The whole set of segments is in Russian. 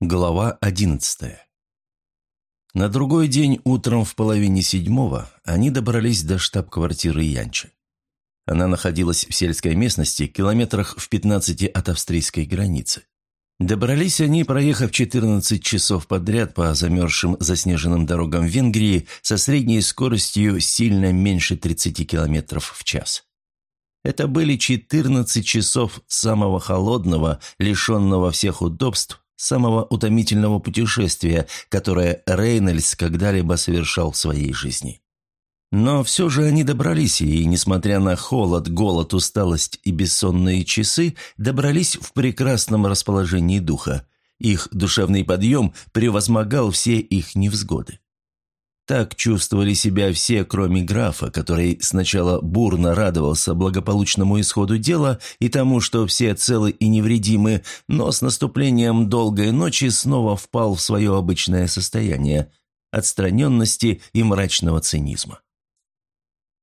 Глава одиннадцатая. На другой день утром в половине седьмого они добрались до штаб-квартиры Янчи. Она находилась в сельской местности, километрах в пятнадцати от австрийской границы. Добрались они, проехав 14 часов подряд по замерзшим заснеженным дорогам Венгрии со средней скоростью сильно меньше 30 километров в час. Это были 14 часов самого холодного, лишенного всех удобств, самого утомительного путешествия, которое Рейнольдс когда-либо совершал в своей жизни. Но все же они добрались, и, несмотря на холод, голод, усталость и бессонные часы, добрались в прекрасном расположении духа. Их душевный подъем превозмогал все их невзгоды. Так чувствовали себя все, кроме графа, который сначала бурно радовался благополучному исходу дела и тому, что все целы и невредимы, но с наступлением долгой ночи снова впал в свое обычное состояние – отстраненности и мрачного цинизма.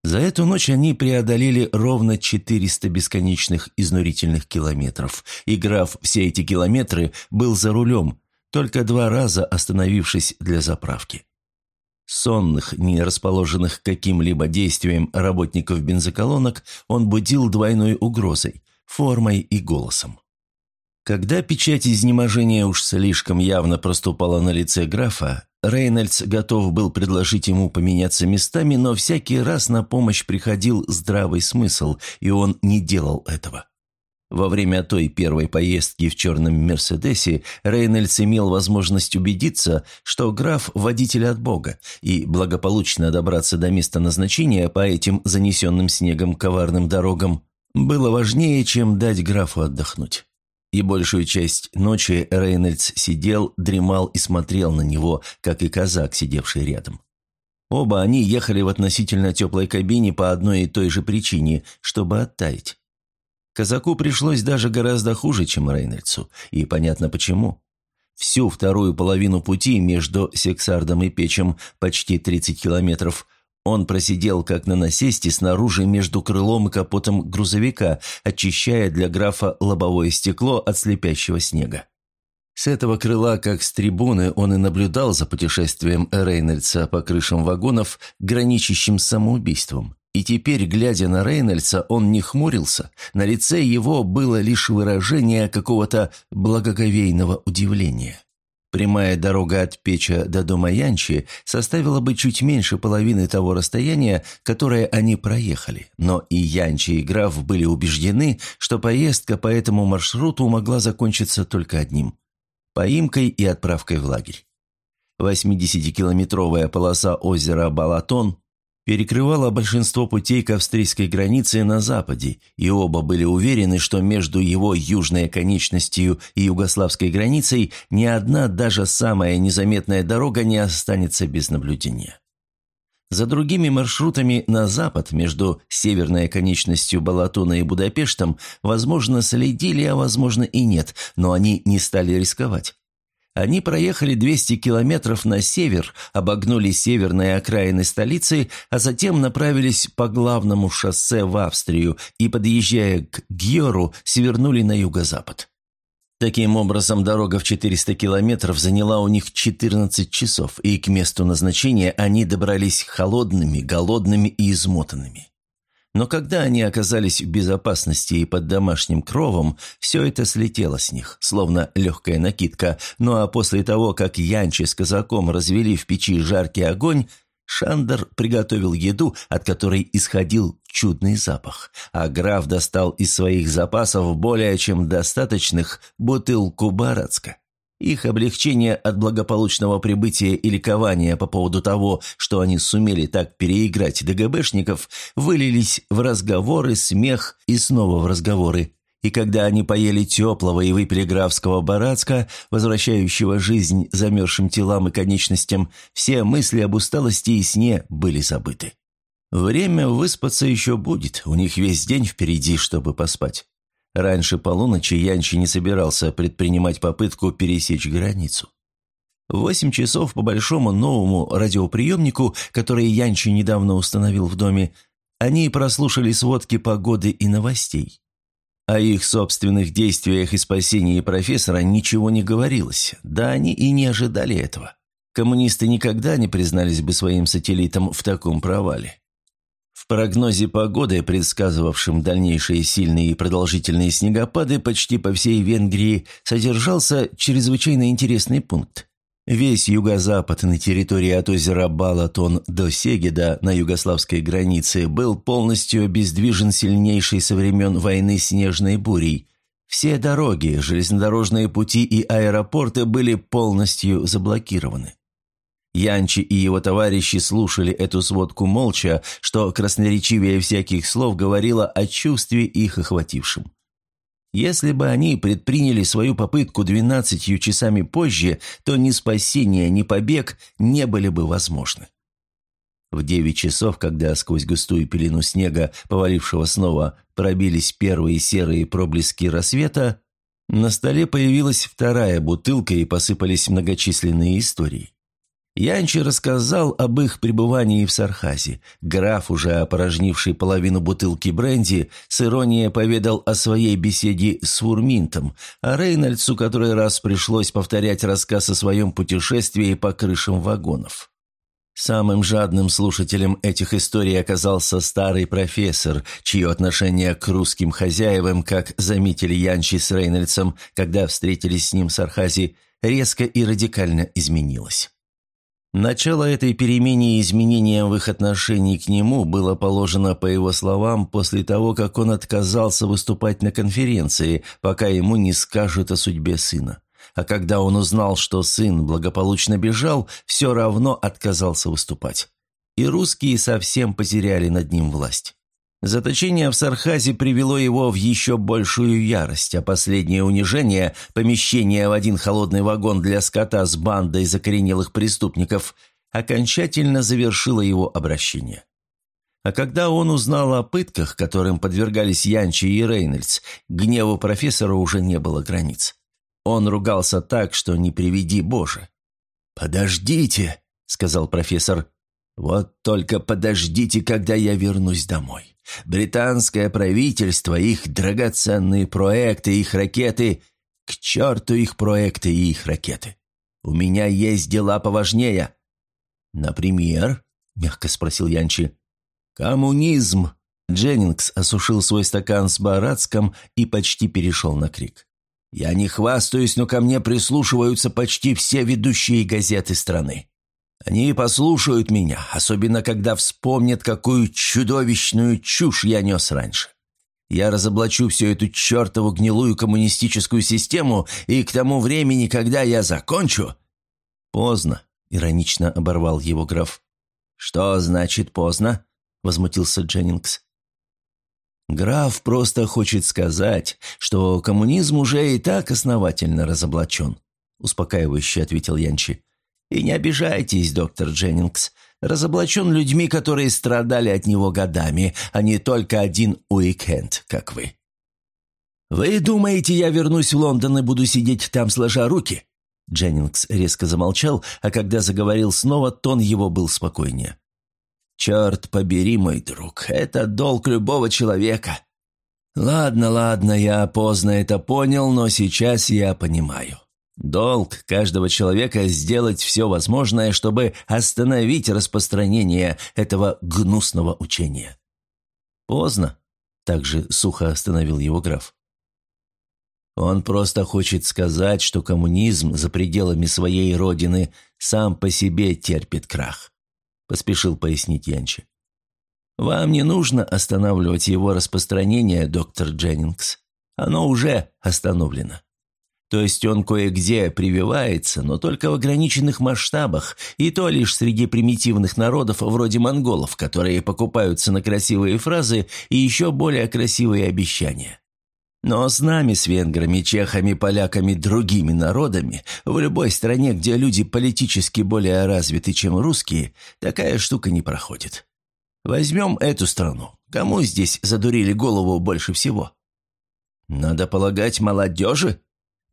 За эту ночь они преодолели ровно 400 бесконечных изнурительных километров, и граф все эти километры был за рулем, только два раза остановившись для заправки. Сонных, не расположенных каким-либо действием работников бензоколонок, он будил двойной угрозой – формой и голосом. Когда печать изнеможения уж слишком явно проступала на лице графа, Рейнольдс готов был предложить ему поменяться местами, но всякий раз на помощь приходил здравый смысл, и он не делал этого. Во время той первой поездки в черном «Мерседесе» Рейнольдс имел возможность убедиться, что граф – водитель от Бога, и благополучно добраться до места назначения по этим занесенным снегом коварным дорогам было важнее, чем дать графу отдохнуть. И большую часть ночи Рейнольдс сидел, дремал и смотрел на него, как и казак, сидевший рядом. Оба они ехали в относительно теплой кабине по одной и той же причине, чтобы оттаять. Казаку пришлось даже гораздо хуже, чем Рейнольдсу, и понятно почему. Всю вторую половину пути между Сексардом и Печем, почти 30 километров, он просидел как на насесте снаружи между крылом и капотом грузовика, очищая для графа лобовое стекло от слепящего снега. С этого крыла, как с трибуны, он и наблюдал за путешествием Рейнольдса по крышам вагонов, граничащим с самоубийством. И теперь, глядя на Рейнольдса, он не хмурился. На лице его было лишь выражение какого-то благоговейного удивления. Прямая дорога от Печа до дома Янчи составила бы чуть меньше половины того расстояния, которое они проехали, но и Янчи и граф были убеждены, что поездка по этому маршруту могла закончиться только одним – поимкой и отправкой в лагерь. 80-километровая полоса озера Балатон перекрывала большинство путей к австрийской границе на западе, и оба были уверены, что между его южной конечностью и югославской границей ни одна, даже самая незаметная дорога не останется без наблюдения. За другими маршрутами на запад, между северной конечностью Балатона и Будапештом, возможно, следили, а возможно и нет, но они не стали рисковать. Они проехали 200 километров на север, обогнули северные окраины столицы, а затем направились по главному шоссе в Австрию и, подъезжая к Гьору, свернули на юго-запад. Таким образом, дорога в 400 километров заняла у них 14 часов, и к месту назначения они добрались холодными, голодными и измотанными. Но когда они оказались в безопасности и под домашним кровом, все это слетело с них, словно легкая накидка. Ну а после того, как Янчи с казаком развели в печи жаркий огонь, Шандер приготовил еду, от которой исходил чудный запах, а граф достал из своих запасов более чем достаточных бутылку барацка. Их облегчение от благополучного прибытия и ликования по поводу того, что они сумели так переиграть ДГБшников, вылились в разговоры, смех и снова в разговоры. И когда они поели теплого и выпили графского барацка, возвращающего жизнь замерзшим телам и конечностям, все мысли об усталости и сне были забыты. Время выспаться еще будет, у них весь день впереди, чтобы поспать. Раньше полуночи Янчи не собирался предпринимать попытку пересечь границу. восемь часов по большому новому радиоприемнику, который Янчи недавно установил в доме, они прослушали сводки погоды и новостей. О их собственных действиях и спасении профессора ничего не говорилось, да они и не ожидали этого. Коммунисты никогда не признались бы своим сателлитам в таком провале. Прогнозе погоды, предсказывавшем дальнейшие сильные и продолжительные снегопады почти по всей Венгрии, содержался чрезвычайно интересный пункт. Весь юго-запад на территории от озера Балатон до Сегеда на югославской границе был полностью обездвижен сильнейшей со времен войны снежной бурей. Все дороги, железнодорожные пути и аэропорты были полностью заблокированы. Янчи и его товарищи слушали эту сводку молча, что красноречивее всяких слов говорило о чувстве их охватившем. Если бы они предприняли свою попытку двенадцатью часами позже, то ни спасение, ни побег не были бы возможны. В девять часов, когда сквозь густую пелену снега, повалившего снова, пробились первые серые проблески рассвета, на столе появилась вторая бутылка и посыпались многочисленные истории. Янчи рассказал об их пребывании в Сархазе. Граф, уже опорожнивший половину бутылки бренди, с иронией поведал о своей беседе с Фурминтом, а Рейнольдсу который раз пришлось повторять рассказ о своем путешествии по крышам вагонов. Самым жадным слушателем этих историй оказался старый профессор, чье отношение к русским хозяевам, как заметили Янчи с Рейнольдсом, когда встретились с ним в Сархазе, резко и радикально изменилось. Начало этой перемене и изменения в их отношении к нему было положено, по его словам, после того, как он отказался выступать на конференции, пока ему не скажут о судьбе сына. А когда он узнал, что сын благополучно бежал, все равно отказался выступать. И русские совсем потеряли над ним власть. Заточение в Сархазе привело его в еще большую ярость, а последнее унижение, помещение в один холодный вагон для скота с бандой закоренелых преступников, окончательно завершило его обращение. А когда он узнал о пытках, которым подвергались Янчи и Рейнольдс, гневу профессора уже не было границ. Он ругался так, что не приведи Боже. «Подождите», — сказал профессор, — «вот только подождите, когда я вернусь домой». Британское правительство, их драгоценные проекты, их ракеты... К черту их проекты и их ракеты. У меня есть дела поважнее. Например, мягко спросил Янчи. Коммунизм. Дженнингс осушил свой стакан с барацком и почти перешел на крик. «Я не хвастаюсь, но ко мне прислушиваются почти все ведущие газеты страны. Они послушают меня, особенно когда вспомнят, какую чудовищную чушь я нес раньше. Я разоблачу всю эту чертову гнилую коммунистическую систему, и к тому времени, когда я закончу...» «Поздно», — иронично оборвал его граф. «Что значит поздно?» — возмутился Дженнингс. «Граф просто хочет сказать, что коммунизм уже и так основательно разоблачен», — успокаивающе ответил Янчи. И не обижайтесь, доктор Дженнингс. Разоблачен людьми, которые страдали от него годами, а не только один уикенд, как вы. «Вы думаете, я вернусь в Лондон и буду сидеть там сложа руки?» Дженнингс резко замолчал, а когда заговорил снова, тон его был спокойнее. «Черт побери, мой друг, это долг любого человека. Ладно, ладно, я поздно это понял, но сейчас я понимаю. Долг каждого человека сделать все возможное, чтобы остановить распространение этого гнусного учения. Поздно, также сухо остановил его граф. Он просто хочет сказать, что коммунизм за пределами своей родины сам по себе терпит крах, поспешил пояснить Янчи. Вам не нужно останавливать его распространение, доктор Дженнингс. Оно уже остановлено. То есть он кое-где прививается, но только в ограниченных масштабах, и то лишь среди примитивных народов вроде монголов, которые покупаются на красивые фразы и еще более красивые обещания. Но с нами, с венграми, чехами, поляками, другими народами, в любой стране, где люди политически более развиты, чем русские, такая штука не проходит. Возьмем эту страну. Кому здесь задурили голову больше всего? Надо полагать, молодежи,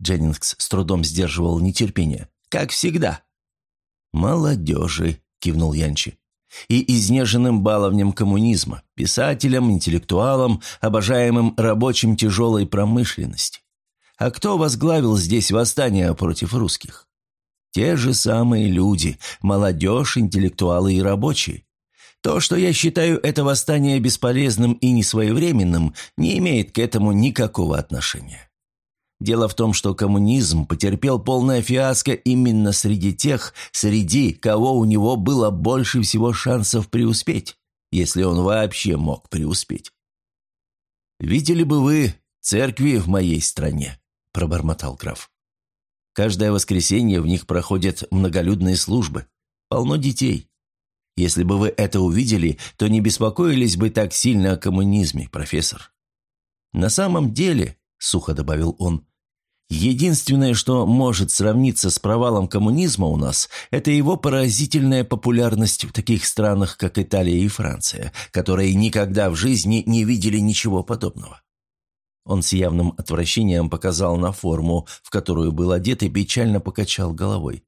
Дженнингс с трудом сдерживал нетерпение. «Как всегда». «Молодежи», — кивнул Янчи. и изнеженным баловнем коммунизма, писателем, интеллектуалом, обожаемым рабочим тяжелой промышленности. А кто возглавил здесь восстание против русских? Те же самые люди, молодежь, интеллектуалы и рабочие. То, что я считаю это восстание бесполезным и несвоевременным, не имеет к этому никакого отношения. Дело в том, что коммунизм потерпел полное фиаско именно среди тех, среди кого у него было больше всего шансов преуспеть, если он вообще мог преуспеть. «Видели бы вы церкви в моей стране», – пробормотал граф. «Каждое воскресенье в них проходят многолюдные службы. Полно детей. Если бы вы это увидели, то не беспокоились бы так сильно о коммунизме, профессор». «На самом деле», – сухо добавил он, – Единственное, что может сравниться с провалом коммунизма у нас, это его поразительная популярность в таких странах, как Италия и Франция, которые никогда в жизни не видели ничего подобного. Он с явным отвращением показал на форму, в которую был одет, и печально покачал головой.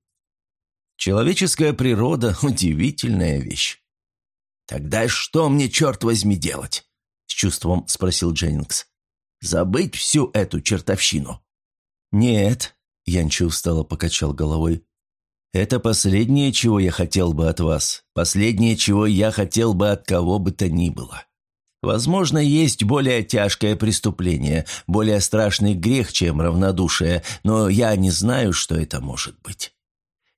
Человеческая природа – удивительная вещь. «Тогда что мне, черт возьми, делать?» – с чувством спросил Дженнингс. «Забыть всю эту чертовщину?» «Нет», — Янчи устало покачал головой. «Это последнее, чего я хотел бы от вас. Последнее, чего я хотел бы от кого бы то ни было. Возможно, есть более тяжкое преступление, более страшный грех, чем равнодушие, но я не знаю, что это может быть.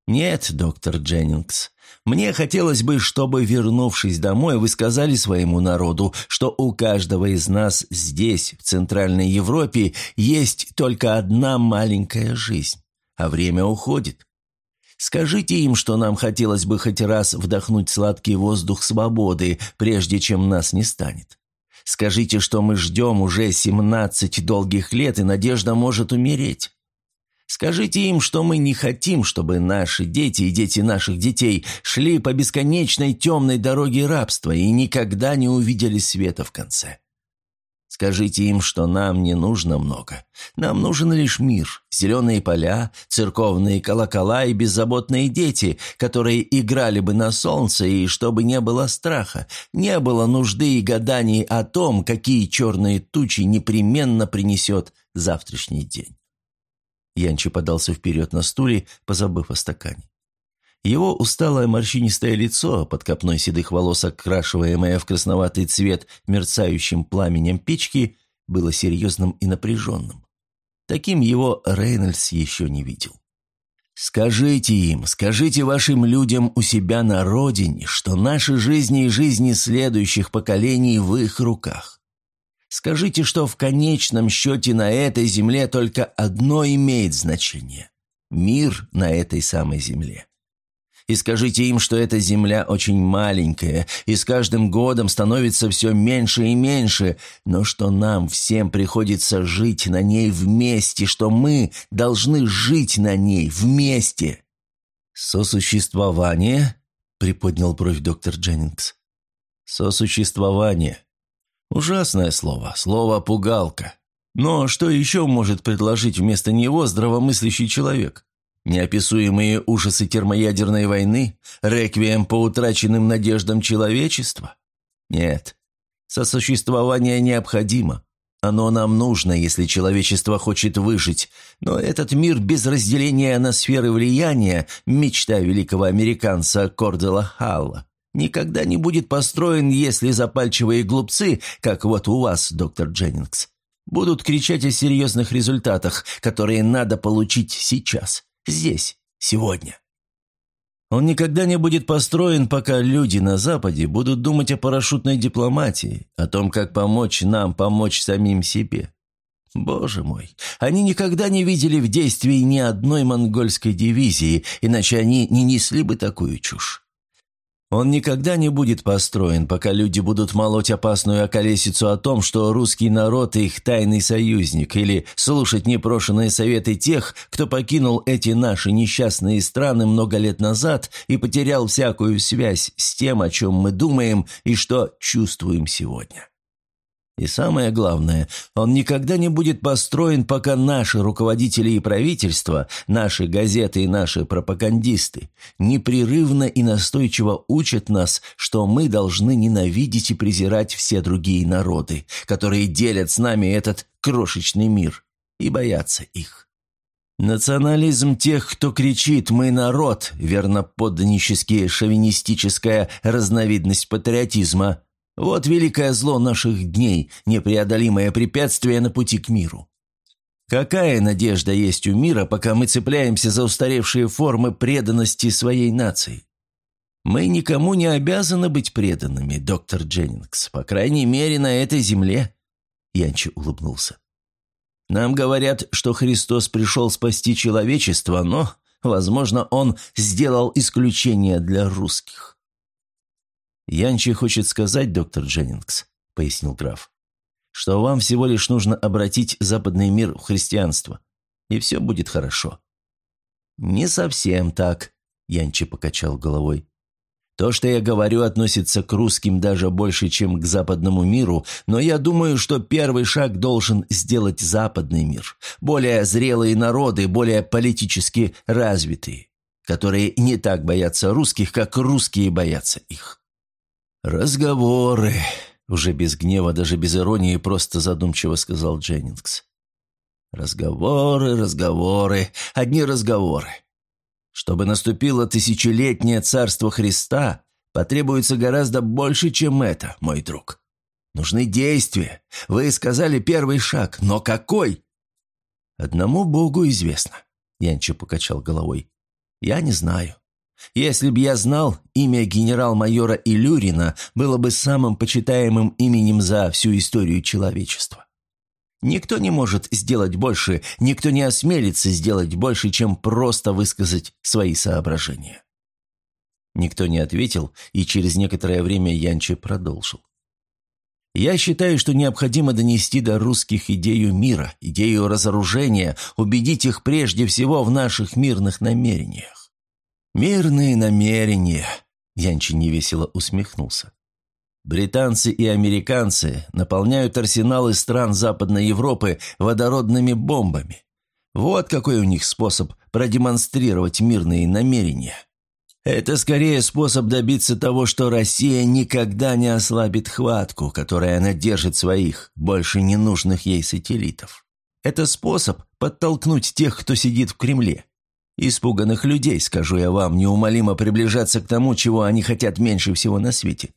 Нет, доктор Дженнингс, мне хотелось бы, чтобы, вернувшись домой, вы сказали своему народу, что у каждого из нас здесь, в Центральной Европе, есть только одна маленькая жизнь, а время уходит. Скажите им, что нам хотелось бы хоть раз вдохнуть сладкий воздух свободы, прежде чем нас не станет. Скажите, что мы ждем уже семнадцать долгих лет, и надежда может умереть. Скажите им, что мы не хотим, чтобы наши дети и дети наших детей шли по бесконечной темной дороге рабства и никогда не увидели света в конце. Скажите им, что нам не нужно много. Нам нужен лишь мир, зеленые поля, церковные колокола и беззаботные дети, которые играли бы на солнце, и чтобы не было страха, не было нужды и гаданий о том, какие черные тучи непременно принесет завтрашний день. Янчи подался вперед на стуле, позабыв о стакане. Его усталое морщинистое лицо, под копной седых волос, окрашиваемое в красноватый цвет мерцающим пламенем печки, было серьезным и напряженным. Таким его Рейнольдс еще не видел. «Скажите им, скажите вашим людям у себя на родине, что наши жизни и жизни следующих поколений в их руках. Скажите, что в конечном счете на этой земле только одно имеет значение – мир на этой самой земле. И скажите им, что эта земля очень маленькая, и с каждым годом становится все меньше и меньше, но что нам всем приходится жить на ней вместе, что мы должны жить на ней вместе. «Сосуществование?» – приподнял бровь доктор Дженнингс. «Сосуществование. Ужасное слово, слово «пугалка». Но что еще может предложить вместо него здравомыслящий человек? Неописуемые ужасы термоядерной войны? Реквием по утраченным надеждам человечества? Нет. Сосуществование необходимо. Оно нам нужно, если человечество хочет выжить. Но этот мир без разделения на сферы влияния – мечта великого американца Кордела Халла никогда не будет построен, если запальчивые глупцы, как вот у вас, доктор Дженнингс, будут кричать о серьезных результатах, которые надо получить сейчас, здесь, сегодня. Он никогда не будет построен, пока люди на Западе будут думать о парашютной дипломатии, о том, как помочь нам помочь самим себе. Боже мой, они никогда не видели в действии ни одной монгольской дивизии, иначе они не несли бы такую чушь. Он никогда не будет построен, пока люди будут молоть опасную околесицу о том, что русский народ – их тайный союзник, или слушать непрошенные советы тех, кто покинул эти наши несчастные страны много лет назад и потерял всякую связь с тем, о чем мы думаем и что чувствуем сегодня. И самое главное, он никогда не будет построен, пока наши руководители и правительство, наши газеты и наши пропагандисты непрерывно и настойчиво учат нас, что мы должны ненавидеть и презирать все другие народы, которые делят с нами этот крошечный мир, и бояться их. Национализм тех, кто кричит «мы народ», верноподданнически шовинистическая разновидность патриотизма – вот великое зло наших дней, непреодолимое препятствие на пути к миру. Какая надежда есть у мира, пока мы цепляемся за устаревшие формы преданности своей нации? Мы никому не обязаны быть преданными, доктор Дженнингс, по крайней мере, на этой земле. Янчи улыбнулся. Нам говорят, что Христос пришел спасти человечество, но, возможно, Он сделал исключение для русских. «Янчи хочет сказать, доктор Дженнингс», — пояснил граф, «что вам всего лишь нужно обратить западный мир в христианство, и все будет хорошо». «Не совсем так», — Янчи покачал головой. То, что я говорю, относится к русским даже больше, чем к западному миру, но я думаю, что первый шаг должен сделать западный мир. Более зрелые народы, более политически развитые, которые не так боятся русских, как русские боятся их. «Разговоры», — уже без гнева, даже без иронии, просто задумчиво сказал Дженнингс. «Разговоры, разговоры, одни разговоры. Чтобы наступило тысячелетнее царство Христа, потребуется гораздо больше, чем это, мой друг. Нужны действия. Вы сказали первый шаг, но какой?» «Одному Богу известно», — Янчо покачал головой. «Я не знаю. Если б я знал, имя генерал-майора Илюрина было бы самым почитаемым именем за всю историю человечества. Никто не может сделать больше, никто не осмелится сделать больше, чем просто высказать свои соображения. Никто не ответил, и через некоторое время Янчи продолжил. Я считаю, что необходимо донести до русских идею мира, идею разоружения, убедить их прежде всего в наших мирных намерениях. «Мирные намерения», — Янчи невесело усмехнулся. «Британцы и американцы наполняют арсеналы стран Западной Европы водородными бомбами. Вот какой у них способ продемонстрировать мирные намерения. Это скорее способ добиться того, что Россия никогда не ослабит хватку, которой она держит своих, больше ненужных ей сателлитов. Это способ подтолкнуть тех, кто сидит в Кремле, Испуганных людей, скажу я вам, неумолимо приближаться к тому, чего они хотят меньше всего на свете.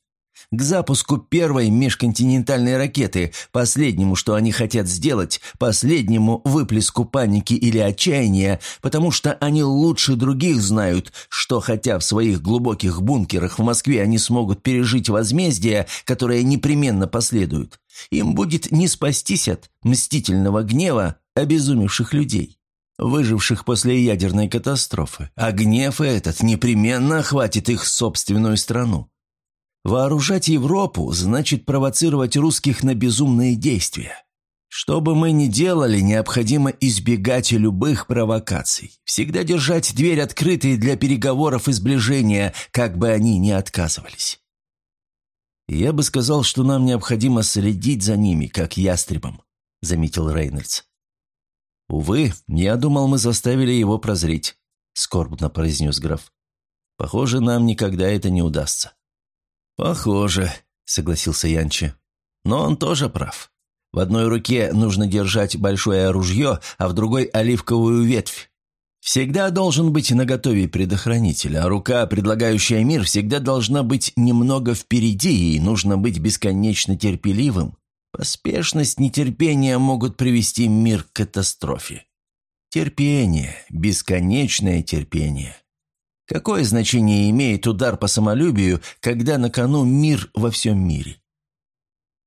К запуску первой межконтинентальной ракеты, последнему, что они хотят сделать, последнему выплеску паники или отчаяния, потому что они лучше других знают, что хотя в своих глубоких бункерах в Москве они смогут пережить возмездие, которое непременно последует. Им будет не спастись от мстительного гнева обезумевших людей выживших после ядерной катастрофы, а гнев этот непременно охватит их собственную страну. Вооружать Европу значит провоцировать русских на безумные действия. Что бы мы ни делали, необходимо избегать любых провокаций, всегда держать дверь открытой для переговоров и сближения, как бы они ни отказывались. «Я бы сказал, что нам необходимо следить за ними, как ястребом», — заметил Рейнольдс. «Увы, я думал, мы заставили его прозреть», — скорбно произнес граф. «Похоже, нам никогда это не удастся». «Похоже», — согласился Янчи. «Но он тоже прав. В одной руке нужно держать большое ружье, а в другой — оливковую ветвь. Всегда должен быть наготове предохранитель, а рука, предлагающая мир, всегда должна быть немного впереди, и нужно быть бесконечно терпеливым, Поспешность, нетерпение могут привести мир к катастрофе. Терпение, бесконечное терпение. Какое значение имеет удар по самолюбию, когда на кону мир во всем мире?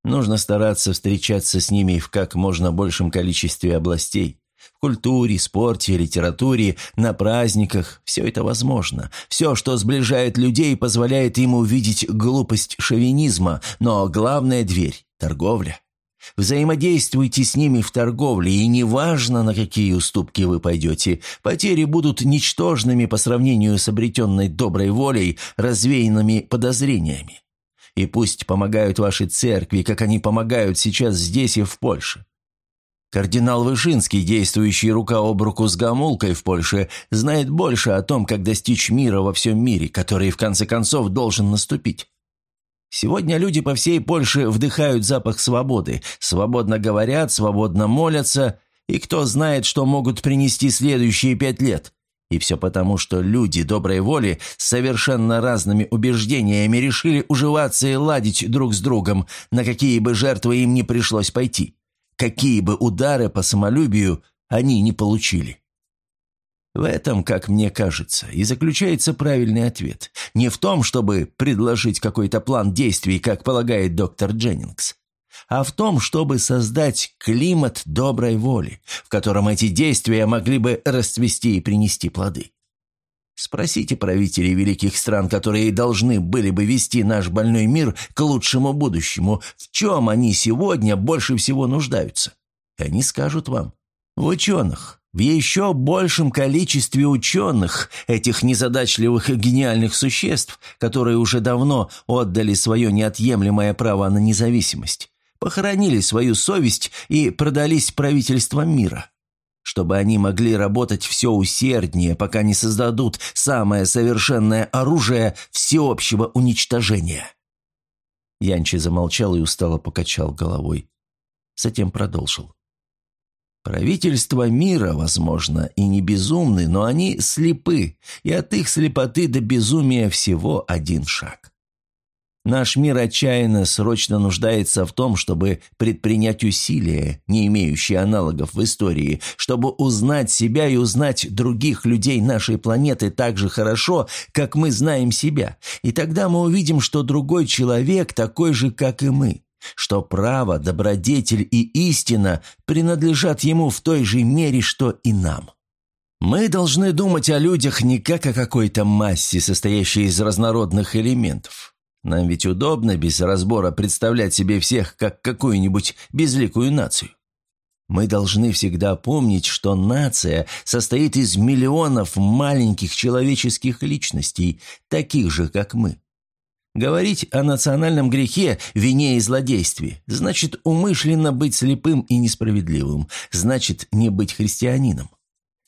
Нужно стараться встречаться с ними в как можно большем количестве областей. В культуре, спорте, литературе, на праздниках – все это возможно. Все, что сближает людей, позволяет им увидеть глупость шовинизма, но главная дверь – торговля. Взаимодействуйте с ними в торговле, и неважно, на какие уступки вы пойдете, потери будут ничтожными по сравнению с обретенной доброй волей, развеянными подозрениями. И пусть помогают вашей церкви, как они помогают сейчас здесь и в Польше. Кардинал Вышинский, действующий рука об руку с Гамулкой в Польше, знает больше о том, как достичь мира во всем мире, который в конце концов должен наступить. Сегодня люди по всей Польше вдыхают запах свободы, свободно говорят, свободно молятся, и кто знает, что могут принести следующие пять лет. И все потому, что люди доброй воли с совершенно разными убеждениями решили уживаться и ладить друг с другом, на какие бы жертвы им не пришлось пойти какие бы удары по самолюбию они не получили. В этом, как мне кажется, и заключается правильный ответ. Не в том, чтобы предложить какой-то план действий, как полагает доктор Дженнингс, а в том, чтобы создать климат доброй воли, в котором эти действия могли бы расцвести и принести плоды. Спросите правителей великих стран, которые должны были бы вести наш больной мир к лучшему будущему, в чем они сегодня больше всего нуждаются. Они скажут вам, в ученых, в еще большем количестве ученых, этих незадачливых и гениальных существ, которые уже давно отдали свое неотъемлемое право на независимость, похоронили свою совесть и продались правительствам мира чтобы они могли работать все усерднее, пока не создадут самое совершенное оружие всеобщего уничтожения». Янчи замолчал и устало покачал головой. Затем продолжил. Правительства мира, возможно, и не безумны, но они слепы, и от их слепоты до безумия всего один шаг. Наш мир отчаянно срочно нуждается в том, чтобы предпринять усилия, не имеющие аналогов в истории, чтобы узнать себя и узнать других людей нашей планеты так же хорошо, как мы знаем себя. И тогда мы увидим, что другой человек такой же, как и мы, что право, добродетель и истина принадлежат ему в той же мере, что и нам. Мы должны думать о людях не как о какой-то массе, состоящей из разнородных элементов. Нам ведь удобно без разбора представлять себе всех как какую-нибудь безликую нацию. Мы должны всегда помнить, что нация состоит из миллионов маленьких человеческих личностей, таких же, как мы. Говорить о национальном грехе, вине и злодействе значит умышленно быть слепым и несправедливым, значит не быть христианином.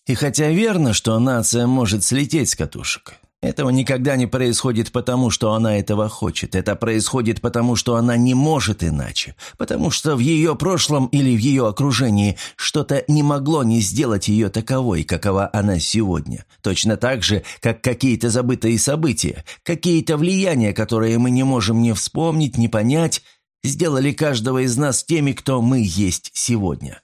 И хотя верно, что нация может слететь с катушек, этого никогда не происходит потому, что она этого хочет. Это происходит потому, что она не может иначе. Потому что в ее прошлом или в ее окружении что-то не могло не сделать ее таковой, какова она сегодня. Точно так же, как какие-то забытые события, какие-то влияния, которые мы не можем ни вспомнить, ни понять, сделали каждого из нас теми, кто мы есть сегодня.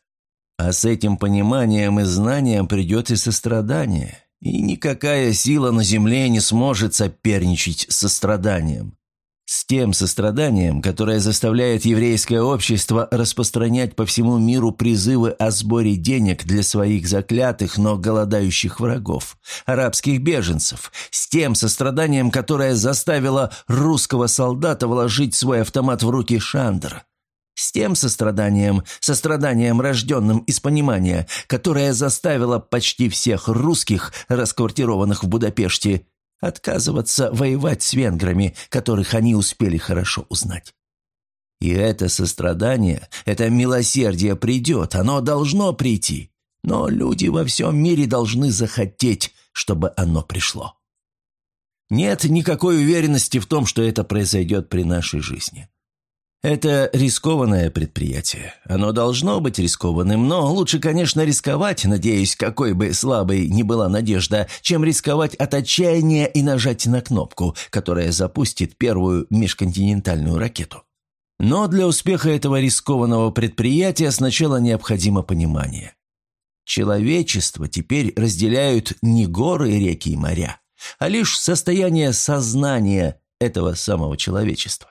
А с этим пониманием и знанием придет и сострадание – и никакая сила на земле не сможет соперничать с состраданием. С тем состраданием, которое заставляет еврейское общество распространять по всему миру призывы о сборе денег для своих заклятых, но голодающих врагов, арабских беженцев, с тем состраданием, которое заставило русского солдата вложить свой автомат в руки Шандра, с тем состраданием, состраданием, рожденным из понимания, которое заставило почти всех русских, расквартированных в Будапеште, отказываться воевать с венграми, которых они успели хорошо узнать. И это сострадание, это милосердие придет, оно должно прийти, но люди во всем мире должны захотеть, чтобы оно пришло. Нет никакой уверенности в том, что это произойдет при нашей жизни. Это рискованное предприятие. Оно должно быть рискованным, но лучше, конечно, рисковать, надеюсь, какой бы слабой ни была надежда, чем рисковать от отчаяния и нажать на кнопку, которая запустит первую межконтинентальную ракету. Но для успеха этого рискованного предприятия сначала необходимо понимание. Человечество теперь разделяют не горы, реки и моря, а лишь состояние сознания этого самого человечества.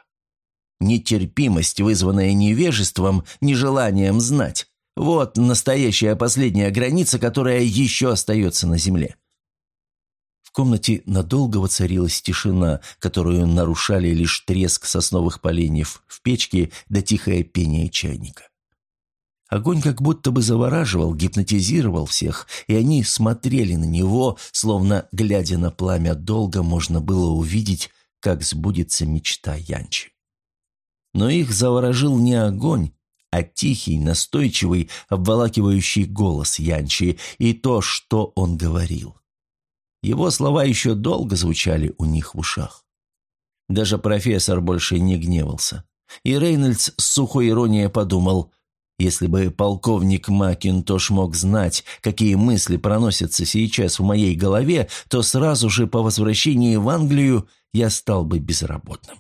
Нетерпимость, вызванная невежеством, нежеланием знать. Вот настоящая последняя граница, которая еще остается на земле. В комнате надолго воцарилась тишина, которую нарушали лишь треск сосновых поленьев в печке да тихое пение чайника. Огонь как будто бы завораживал, гипнотизировал всех, и они смотрели на него, словно, глядя на пламя долго, можно было увидеть, как сбудется мечта Янчи. Но их заворожил не огонь, а тихий, настойчивый, обволакивающий голос Янчи и то, что он говорил. Его слова еще долго звучали у них в ушах. Даже профессор больше не гневался. И Рейнольдс с сухой иронией подумал, если бы полковник Макинтош мог знать, какие мысли проносятся сейчас в моей голове, то сразу же по возвращении в Англию я стал бы безработным.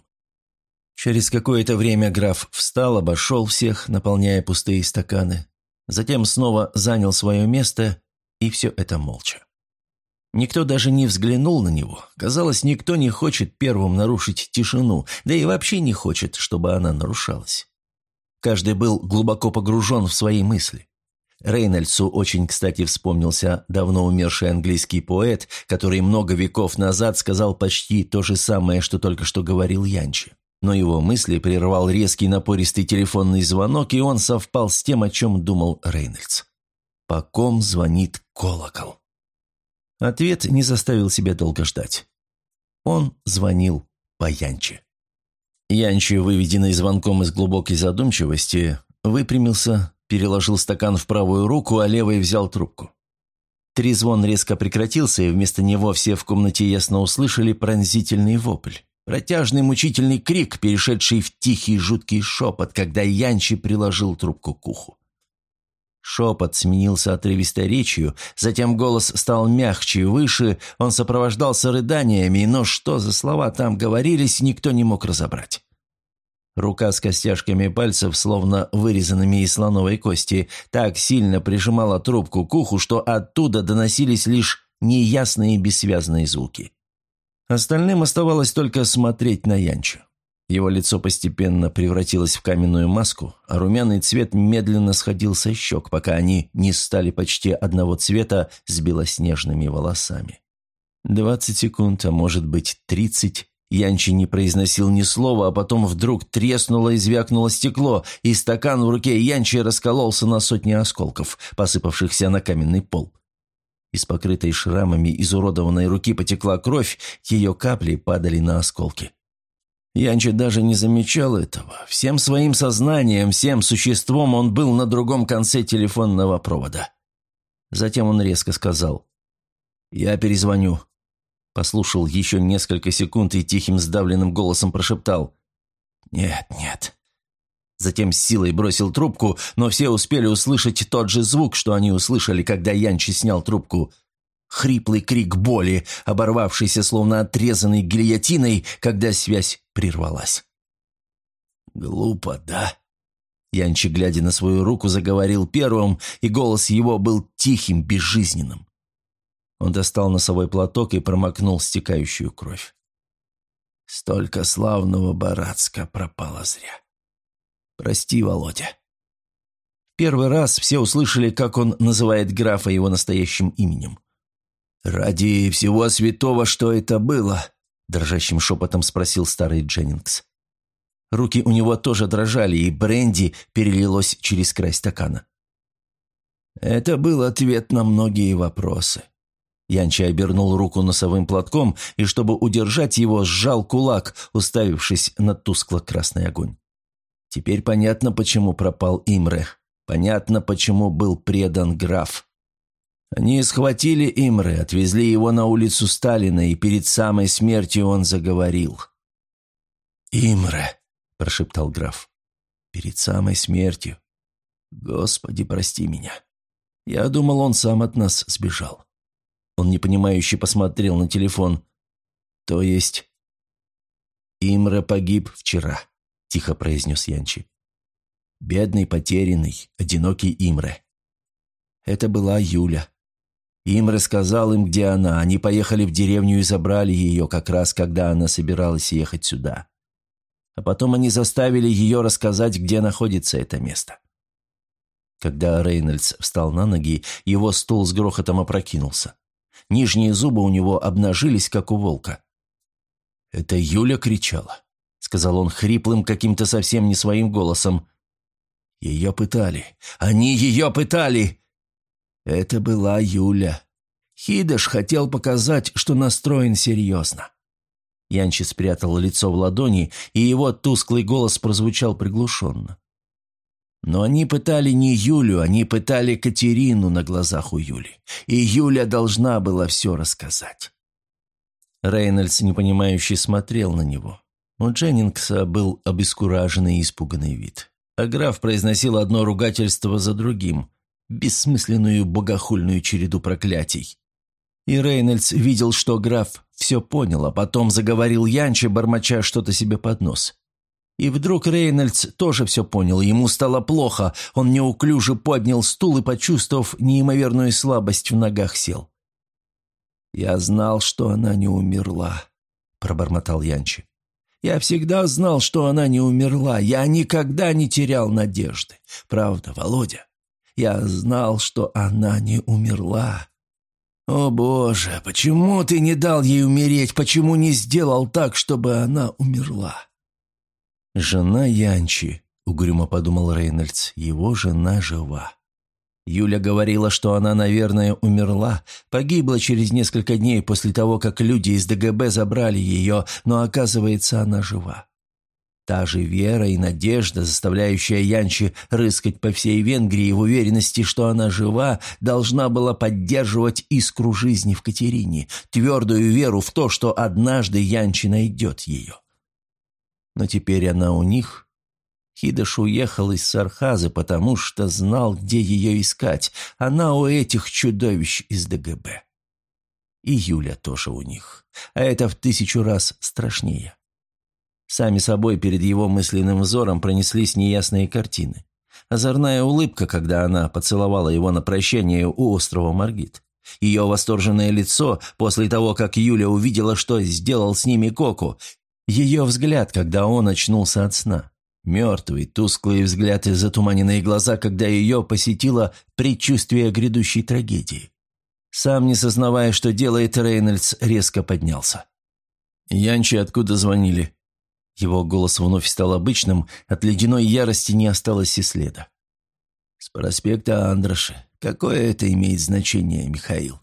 Через какое-то время граф встал, обошел всех, наполняя пустые стаканы. Затем снова занял свое место, и все это молча. Никто даже не взглянул на него. Казалось, никто не хочет первым нарушить тишину, да и вообще не хочет, чтобы она нарушалась. Каждый был глубоко погружен в свои мысли. Рейнольдсу очень кстати вспомнился давно умерший английский поэт, который много веков назад сказал почти то же самое, что только что говорил Янчи. Но его мысли прервал резкий напористый телефонный звонок, и он совпал с тем, о чем думал Рейнольдс. По ком звонит колокол? Ответ не заставил себя долго ждать. Он звонил по Янче. Янчи, выведенный звонком из глубокой задумчивости, выпрямился, переложил стакан в правую руку, а левой взял трубку. Трезвон резко прекратился, и вместо него все в комнате ясно услышали пронзительный вопль. Протяжный мучительный крик, перешедший в тихий жуткий шепот, когда Янчи приложил трубку к уху. Шепот сменился отрывистой речью, затем голос стал мягче и выше, он сопровождался рыданиями, но что за слова там говорились, никто не мог разобрать. Рука с костяшками пальцев, словно вырезанными из слоновой кости, так сильно прижимала трубку к уху, что оттуда доносились лишь неясные бессвязные звуки. Остальным оставалось только смотреть на Янчу. Его лицо постепенно превратилось в каменную маску, а румяный цвет медленно сходил со щек, пока они не стали почти одного цвета с белоснежными волосами. Двадцать секунд, а может быть тридцать. Янчи не произносил ни слова, а потом вдруг треснуло и звякнуло стекло, и стакан в руке Янчи раскололся на сотни осколков, посыпавшихся на каменный пол. Из покрытой шрамами изуродованной руки потекла кровь, ее капли падали на осколки. Янчи даже не замечал этого. Всем своим сознанием, всем существом он был на другом конце телефонного провода. Затем он резко сказал «Я перезвоню». Послушал еще несколько секунд и тихим сдавленным голосом прошептал «Нет, нет». Затем с силой бросил трубку, но все успели услышать тот же звук, что они услышали, когда Янчи снял трубку – Хриплый крик боли, оборвавшийся словно отрезанный гильотиной, когда связь прервалась. «Глупо, да?» Янчи, глядя на свою руку, заговорил первым, и голос его был тихим, безжизненным. Он достал носовой платок и промокнул стекающую кровь. «Столько славного Барацка пропало зря. Прости, Володя». Первый раз все услышали, как он называет графа его настоящим именем. «Ради всего святого, что это было?» – дрожащим шепотом спросил старый Дженнингс. Руки у него тоже дрожали, и бренди перелилось через край стакана. Это был ответ на многие вопросы. Янча обернул руку носовым платком и, чтобы удержать его, сжал кулак, уставившись на тускло-красный огонь. Теперь понятно, почему пропал Имре. Понятно, почему был предан граф. Они схватили Имры, отвезли его на улицу Сталина, и перед самой смертью он заговорил. «Имре», – прошептал граф, – «перед самой смертью. Господи, прости меня. Я думал, он сам от нас сбежал». Он непонимающе посмотрел на телефон. «То есть...» «Имре погиб вчера», – тихо произнес Янчи. «Бедный, потерянный, одинокий Имре. Это была Юля. Им рассказал им, где она. Они поехали в деревню и забрали ее, как раз когда она собиралась ехать сюда. А потом они заставили ее рассказать, где находится это место. Когда Рейнольдс встал на ноги, его стул с грохотом опрокинулся. Нижние зубы у него обнажились, как у волка. «Это Юля кричала», — сказал он хриплым, каким-то совсем не своим голосом. «Ее пытали. Они ее пытали!» Это была Юля. Хидыш хотел показать, что настроен серьезно. Янчи спрятал лицо в ладони, и его тусклый голос прозвучал приглушенно. Но они пытали не Юлю, они пытали Катерину на глазах у Юли. И Юля должна была все рассказать. Рейнольдс, непонимающе, смотрел на него. У Дженнингса был обескураженный и испуганный вид. А граф произносил одно ругательство за другим, бессмысленную богохульную череду проклятий. И Рейнольдс видел, что граф все понял, а потом заговорил Янче, бормоча что-то себе под нос. И вдруг Рейнольдс тоже все понял, ему стало плохо, он неуклюже поднял стул и, почувствовав неимоверную слабость, в ногах сел. «Я знал, что она не умерла», — пробормотал Янчи. «Я всегда знал, что она не умерла. Я никогда не терял надежды. Правда, Володя? Я знал, что она не умерла. О, Боже, почему ты не дал ей умереть? Почему не сделал так, чтобы она умерла?» «Жена Янчи», — угрюмо подумал Рейнольдс, — «его жена жива». Юля говорила, что она, наверное, умерла, погибла через несколько дней после того, как люди из ДГБ забрали ее, но оказывается, она жива. Та же вера и надежда, заставляющая Янчи рыскать по всей Венгрии в уверенности, что она жива, должна была поддерживать искру жизни в Катерине, твердую веру в то, что однажды Янчи найдет ее. Но теперь она у них, Хидаш уехал из Сархазы, потому что знал, где ее искать. Она у этих чудовищ из ДГБ. И Юля тоже у них. А это в тысячу раз страшнее. Сами собой перед его мысленным взором пронеслись неясные картины. Озорная улыбка, когда она поцеловала его на прощание у острова Маргит. Ее восторженное лицо после того, как Юля увидела, что сделал с ними Коку. Ее взгляд, когда он очнулся от сна. Мертвый, тусклый взгляд и затуманенные глаза, когда ее посетило предчувствие грядущей трагедии. Сам не сознавая, что делает, Рейнольдс резко поднялся. «Янчи, откуда звонили?» Его голос вновь стал обычным, от ледяной ярости не осталось и следа. «С проспекта Андроши. Какое это имеет значение, Михаил?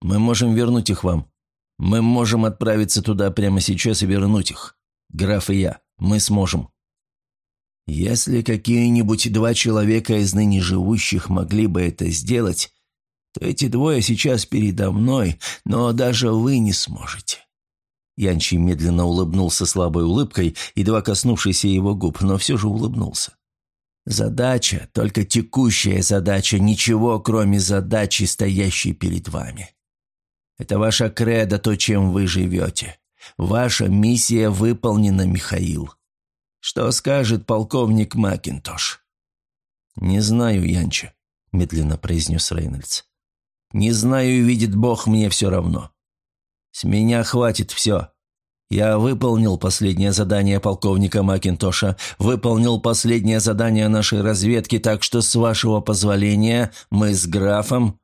Мы можем вернуть их вам. Мы можем отправиться туда прямо сейчас и вернуть их. Граф и я. Мы сможем. Если какие-нибудь два человека из ныне живущих могли бы это сделать, то эти двое сейчас передо мной, но даже вы не сможете». Янчи медленно улыбнулся слабой улыбкой, едва коснувшейся его губ, но все же улыбнулся. «Задача, только текущая задача, ничего, кроме задачи, стоящей перед вами. Это ваша кредо, то, чем вы живете. Ваша миссия выполнена, Михаил. Что скажет полковник Макинтош?» «Не знаю, Янча», — медленно произнес Рейнольдс. «Не знаю, видит Бог, мне все равно. С меня хватит все. Я выполнил последнее задание полковника Макинтоша, выполнил последнее задание нашей разведки, так что, с вашего позволения, мы с графом...»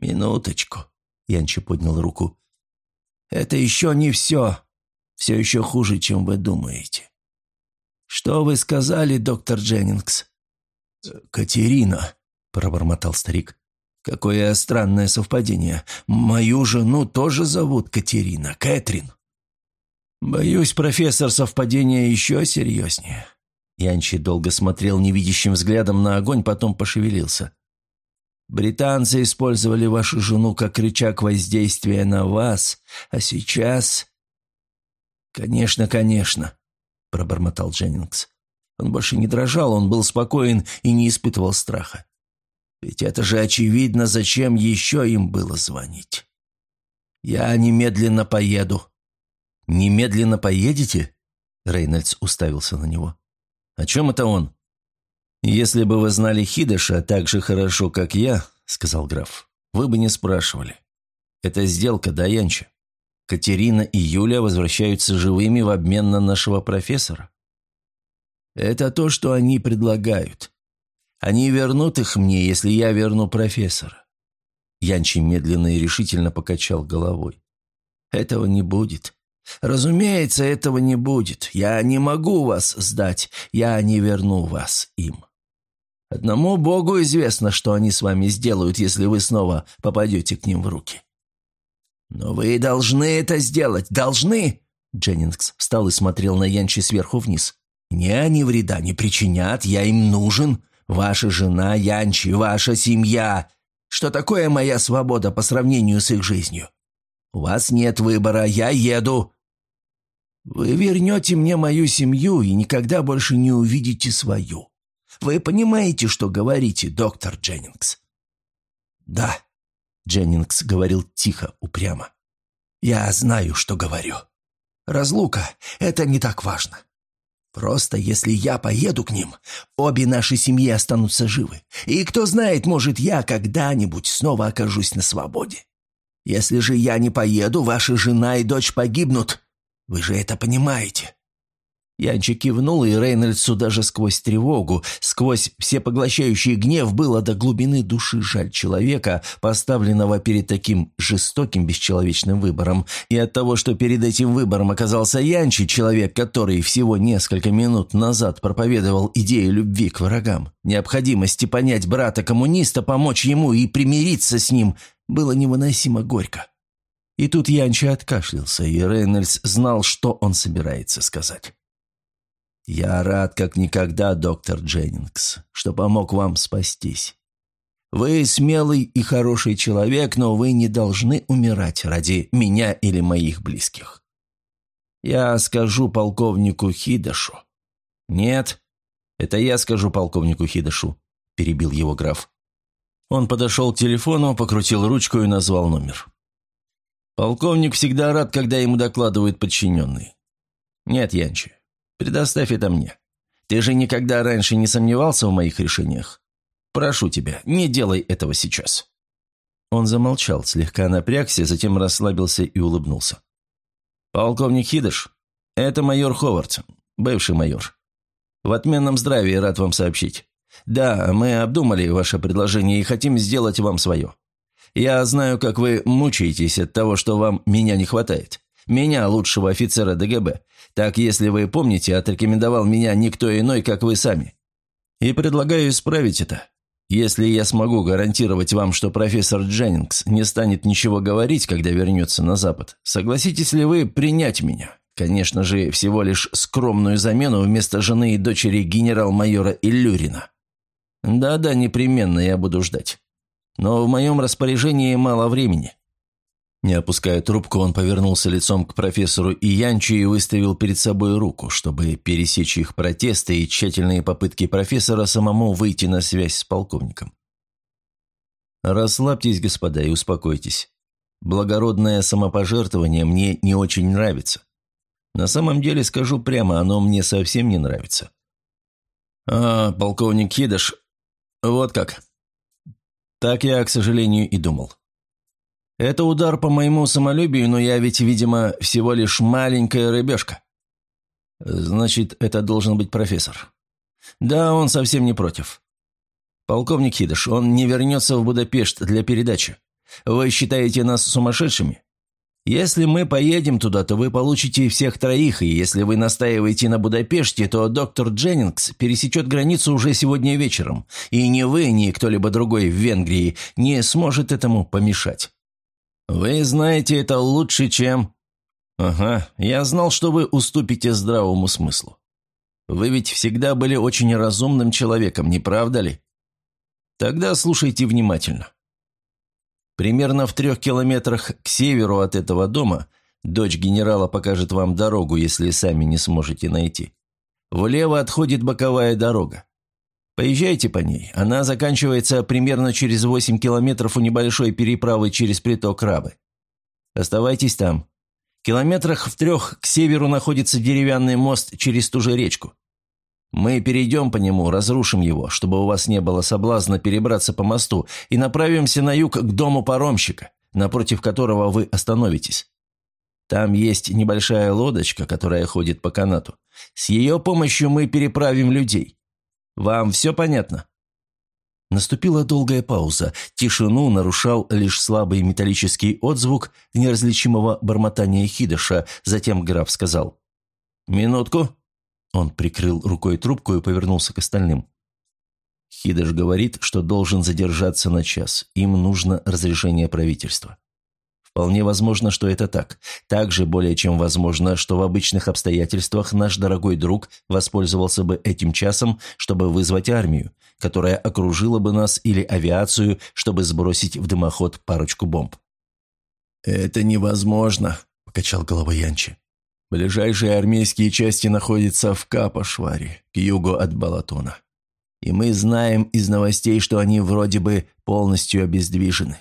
«Минуточку», — Янчи поднял руку. «Это еще не все. Все еще хуже, чем вы думаете. «Что вы сказали, доктор Дженнингс?» «Катерина», — пробормотал старик. «Какое странное совпадение. Мою жену тоже зовут Катерина, Кэтрин». «Боюсь, профессор, совпадение еще серьезнее». Янчи долго смотрел невидящим взглядом на огонь, потом пошевелился. «Британцы использовали вашу жену как рычаг воздействия на вас, а сейчас...» «Конечно, конечно», – пробормотал Дженнингс. Он больше не дрожал, он был спокоен и не испытывал страха. Ведь это же очевидно, зачем еще им было звонить. «Я немедленно поеду». «Немедленно поедете?» Рейнольдс уставился на него. «О чем это он?» «Если бы вы знали Хидыша так же хорошо, как я», — сказал граф, — «вы бы не спрашивали. Это сделка, да, Янча?» Катерина и Юля возвращаются живыми в обмен на нашего профессора. Это то, что они предлагают. Они вернут их мне, если я верну профессора. Янчи медленно и решительно покачал головой. Этого не будет. Разумеется, этого не будет. Я не могу вас сдать. Я не верну вас им. Одному Богу известно, что они с вами сделают, если вы снова попадете к ним в руки. «Но вы должны это сделать, должны!» Дженнингс встал и смотрел на Янчи сверху вниз. «Мне они вреда не причинят, я им нужен. Ваша жена, Янчи, ваша семья. Что такое моя свобода по сравнению с их жизнью? У вас нет выбора, я еду. Вы вернете мне мою семью и никогда больше не увидите свою. Вы понимаете, что говорите, доктор Дженнингс?» «Да», — Дженнингс говорил тихо, упрямо. «Я знаю, что говорю. Разлука — это не так важно. Просто если я поеду к ним, обе наши семьи останутся живы. И кто знает, может, я когда-нибудь снова окажусь на свободе. Если же я не поеду, ваша жена и дочь погибнут. Вы же это понимаете. Янчи кивнул, и Рейнольдсу даже сквозь тревогу, сквозь всепоглощающий гнев было до глубины души жаль человека, поставленного перед таким жестоким бесчеловечным выбором. И от того, что перед этим выбором оказался Янчи, человек, который всего несколько минут назад проповедовал идею любви к врагам, необходимости понять брата-коммуниста, помочь ему и примириться с ним, было невыносимо горько. И тут Янчи откашлялся, и Рейнольдс знал, что он собирается сказать. «Я рад как никогда, доктор Дженнингс, что помог вам спастись. Вы смелый и хороший человек, но вы не должны умирать ради меня или моих близких. Я скажу полковнику Хидашу». «Нет, это я скажу полковнику Хидашу», – перебил его граф. Он подошел к телефону, покрутил ручку и назвал номер. Полковник всегда рад, когда ему докладывают подчиненный. «Нет, Янчи, Предоставь это мне. Ты же никогда раньше не сомневался в моих решениях? Прошу тебя, не делай этого сейчас». Он замолчал, слегка напрягся, затем расслабился и улыбнулся. «Полковник Хидыш, это майор Ховардсон, бывший майор. В отменном здравии рад вам сообщить. Да, мы обдумали ваше предложение и хотим сделать вам свое. Я знаю, как вы мучаетесь от того, что вам меня не хватает. Меня, лучшего офицера ДГБ. Так, если вы помните, отрекомендовал меня никто иной, как вы сами. И предлагаю исправить это. Если я смогу гарантировать вам, что профессор Дженнингс не станет ничего говорить, когда вернется на Запад, согласитесь ли вы принять меня? Конечно же, всего лишь скромную замену вместо жены и дочери генерал-майора Иллюрина. Да-да, непременно я буду ждать. Но в моем распоряжении мало времени. Не опуская трубку, он повернулся лицом к профессору Иянчи и выставил перед собой руку, чтобы пересечь их протесты и тщательные попытки профессора самому выйти на связь с полковником. «Расслабьтесь, господа, и успокойтесь. Благородное самопожертвование мне не очень нравится. На самом деле, скажу прямо, оно мне совсем не нравится». «А, полковник Хидыш, вот как». Так я, к сожалению, и думал. Это удар по моему самолюбию, но я ведь, видимо, всего лишь маленькая рыбешка. Значит, это должен быть профессор. Да, он совсем не против. Полковник Хидыш, он не вернется в Будапешт для передачи. Вы считаете нас сумасшедшими? Если мы поедем туда, то вы получите всех троих, и если вы настаиваете на Будапеште, то доктор Дженнингс пересечет границу уже сегодня вечером, и ни вы, ни кто-либо другой в Венгрии не сможет этому помешать. «Вы знаете это лучше, чем...» «Ага, я знал, что вы уступите здравому смыслу. Вы ведь всегда были очень разумным человеком, не правда ли? Тогда слушайте внимательно. Примерно в трех километрах к северу от этого дома дочь генерала покажет вам дорогу, если сами не сможете найти. Влево отходит боковая дорога. Поезжайте по ней. Она заканчивается примерно через 8 километров у небольшой переправы через приток Рабы. Оставайтесь там. Километрах в трех к северу находится деревянный мост через ту же речку. Мы перейдем по нему, разрушим его, чтобы у вас не было соблазна перебраться по мосту, и направимся на юг к дому паромщика, напротив которого вы остановитесь. Там есть небольшая лодочка, которая ходит по канату. С ее помощью мы переправим людей. Вам все понятно?» Наступила долгая пауза. Тишину нарушал лишь слабый металлический отзвук неразличимого бормотания Хидыша. Затем граф сказал «Минутку». Он прикрыл рукой трубку и повернулся к остальным. Хидыш говорит, что должен задержаться на час. Им нужно разрешение правительства. Вполне возможно, что это так. Также более чем возможно, что в обычных обстоятельствах наш дорогой друг воспользовался бы этим часом, чтобы вызвать армию, которая окружила бы нас или авиацию, чтобы сбросить в дымоход парочку бомб. «Это невозможно», – покачал головой Янчи. «Ближайшие армейские части находятся в Капошваре, к югу от Балатона. И мы знаем из новостей, что они вроде бы полностью обездвижены.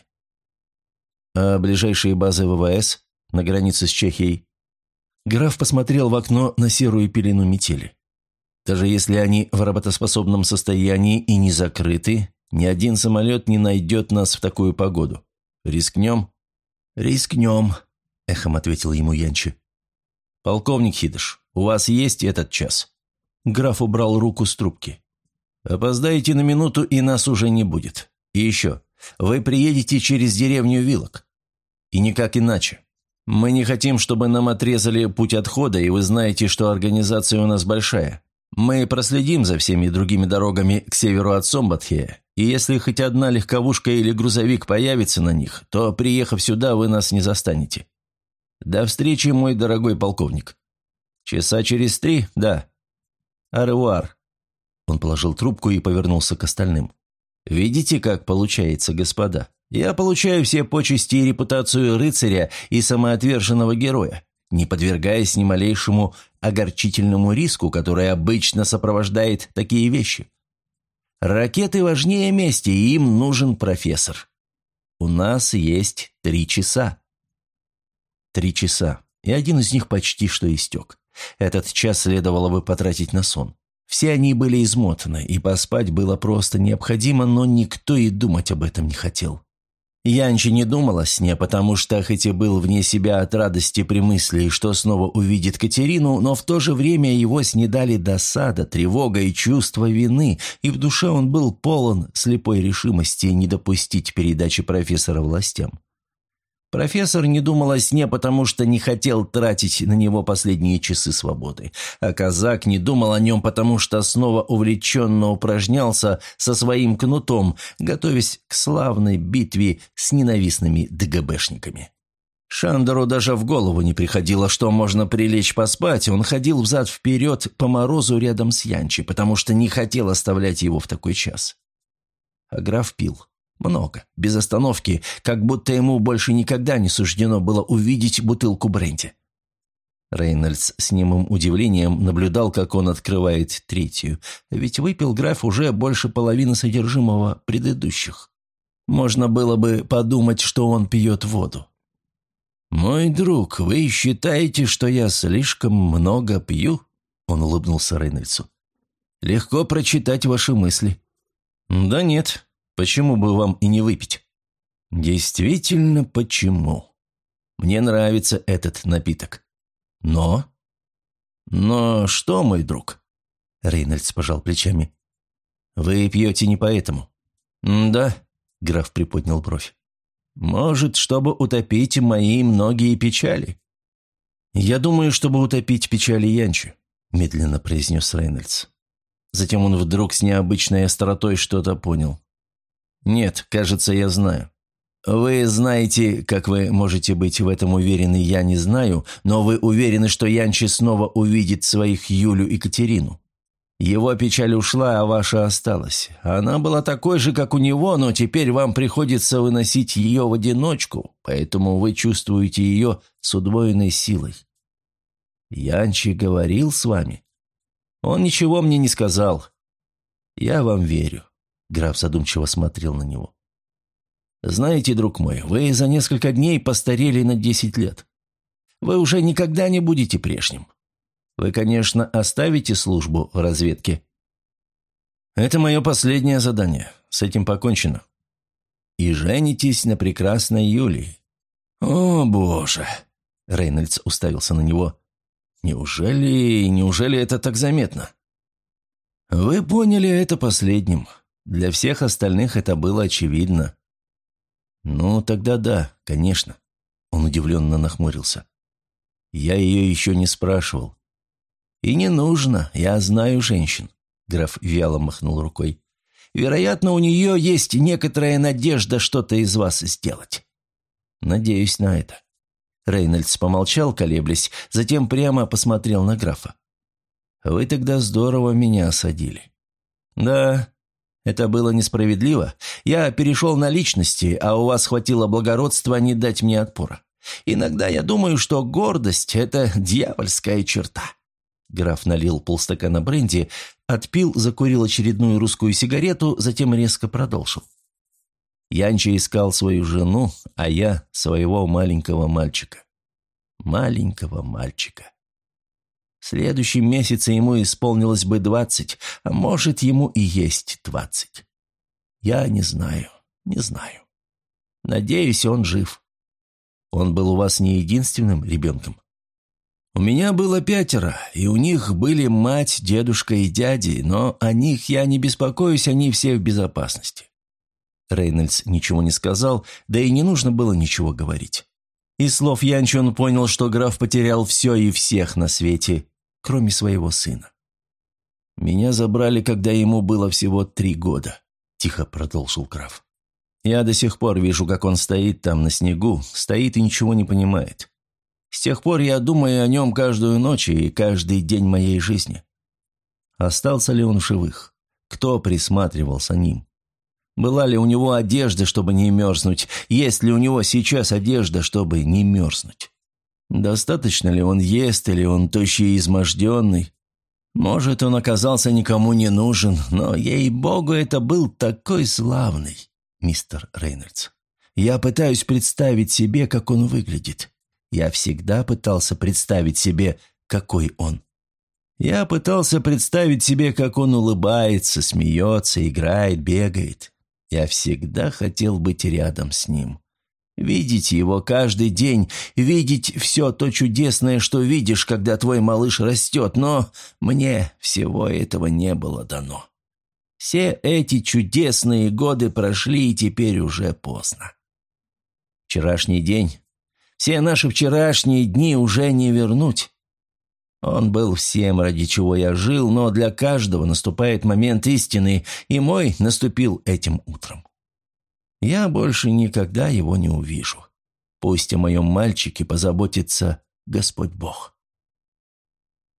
А ближайшие базы ВВС на границе с Чехией? Граф посмотрел в окно на серую пелену метели. Даже если они в работоспособном состоянии и не закрыты, ни один самолет не найдет нас в такую погоду. Рискнем? Рискнем, эхом ответил ему Янчи. Полковник Хидыш, у вас есть этот час? Граф убрал руку с трубки. Опоздаете на минуту, и нас уже не будет. И еще, вы приедете через деревню Вилок. И никак иначе. Мы не хотим, чтобы нам отрезали путь отхода, и вы знаете, что организация у нас большая. Мы проследим за всеми другими дорогами к северу от Сомбатхея, и если хоть одна легковушка или грузовик появится на них, то, приехав сюда, вы нас не застанете. До встречи, мой дорогой полковник. Часа через три? Да. Аревуар. Он положил трубку и повернулся к остальным. Видите, как получается, господа? Я получаю все почести и репутацию рыцаря и самоотверженного героя, не подвергаясь ни малейшему огорчительному риску, который обычно сопровождает такие вещи. Ракеты важнее мести, и им нужен профессор. У нас есть три часа. Три часа, и один из них почти что истек. Этот час следовало бы потратить на сон. Все они были измотаны, и поспать было просто необходимо, но никто и думать об этом не хотел. Янчи не думал о сне, потому что, хоть и был вне себя от радости при мысли, что снова увидит Катерину, но в то же время его снедали досада, тревога и чувство вины, и в душе он был полон слепой решимости не допустить передачи профессора властям. Профессор не думал о сне, потому что не хотел тратить на него последние часы свободы. А казак не думал о нем, потому что снова увлеченно упражнялся со своим кнутом, готовясь к славной битве с ненавистными ДГБшниками. Шандору даже в голову не приходило, что можно прилечь поспать, он ходил взад-вперед по морозу рядом с Янчи, потому что не хотел оставлять его в такой час. А граф пил. Много, без остановки, как будто ему больше никогда не суждено было увидеть бутылку бренди. Рейнольдс с немым удивлением наблюдал, как он открывает третью, ведь выпил граф уже больше половины содержимого предыдущих. Можно было бы подумать, что он пьет воду. «Мой друг, вы считаете, что я слишком много пью?» Он улыбнулся Рейнольдсу. «Легко прочитать ваши мысли». «Да нет, Почему бы вам и не выпить?» «Действительно, почему? Мне нравится этот напиток. Но...» «Но что, мой друг?» Рейнольдс пожал плечами. «Вы пьете не поэтому». «Да», — граф приподнял бровь. «Может, чтобы утопить мои многие печали?» «Я думаю, чтобы утопить печали Янчи», — медленно произнес Рейнольдс. Затем он вдруг с необычной остротой что-то понял. «Нет, кажется, я знаю». «Вы знаете, как вы можете быть в этом уверены, я не знаю, но вы уверены, что Янчи снова увидит своих Юлю и Катерину. Его печаль ушла, а ваша осталась. Она была такой же, как у него, но теперь вам приходится выносить ее в одиночку, поэтому вы чувствуете ее с удвоенной силой. Янчи говорил с вами? Он ничего мне не сказал. Я вам верю. Граф задумчиво смотрел на него. «Знаете, друг мой, вы за несколько дней постарели на десять лет. Вы уже никогда не будете прежним. Вы, конечно, оставите службу в разведке». «Это мое последнее задание. С этим покончено». «И женитесь на прекрасной Юлии». «О, боже!» Рейнольдс уставился на него. «Неужели... неужели это так заметно?» «Вы поняли это последним. Для всех остальных это было очевидно. «Ну, тогда да, конечно». Он удивленно нахмурился. «Я ее еще не спрашивал». «И не нужно, я знаю женщин», — граф вяло махнул рукой. «Вероятно, у нее есть некоторая надежда что-то из вас сделать». Надеюсь на это. Рейнольдс помолчал, колеблясь, затем прямо посмотрел на графа. «Вы тогда здорово меня осадили». «Да, это было несправедливо. Я перешел на личности, а у вас хватило благородства не дать мне отпора. Иногда я думаю, что гордость – это дьявольская черта». Граф налил полстакана бренди, отпил, закурил очередную русскую сигарету, затем резко продолжил. Янча искал свою жену, а я – своего маленького мальчика. Маленького мальчика. Следующем месяце ему исполнилось бы двадцать, а может, ему и есть двадцать. Я не знаю, не знаю. Надеюсь, он жив. Он был у вас не единственным ребенком? У меня было пятеро, и у них были мать, дедушка и дяди, но о них я не беспокоюсь, они все в безопасности. Рейнольдс ничего не сказал, да и не нужно было ничего говорить. Из слов Янчи он понял, что граф потерял все и всех на свете, кроме своего сына. «Меня забрали, когда ему было всего три года», – тихо продолжил граф. «Я до сих пор вижу, как он стоит там на снегу, стоит и ничего не понимает. С тех пор я думаю о нем каждую ночь и каждый день моей жизни. Остался ли он в живых? Кто присматривал за ним? Была ли у него одежда, чтобы не мерзнуть? Есть ли у него сейчас одежда, чтобы не мерзнуть? Достаточно ли он ест, или он тощий и изможденный? Может, он оказался никому не нужен, но, ей-богу, это был такой славный, мистер Рейнольдс. Я пытаюсь представить себе, как он выглядит. Я всегда пытался представить себе, какой он. Я пытался представить себе, как он улыбается, смеется, играет, бегает. Я всегда хотел быть рядом с ним. Видеть его каждый день, видеть все то чудесное, что видишь, когда твой малыш растет, но мне всего этого не было дано. Все эти чудесные годы прошли, и теперь уже поздно. Вчерашний день, все наши вчерашние дни уже не вернуть. Он был всем, ради чего я жил, но для каждого наступает момент истины, и мой наступил этим утром. Я больше никогда его не увижу. Пусть о моем мальчике позаботится Господь Бог.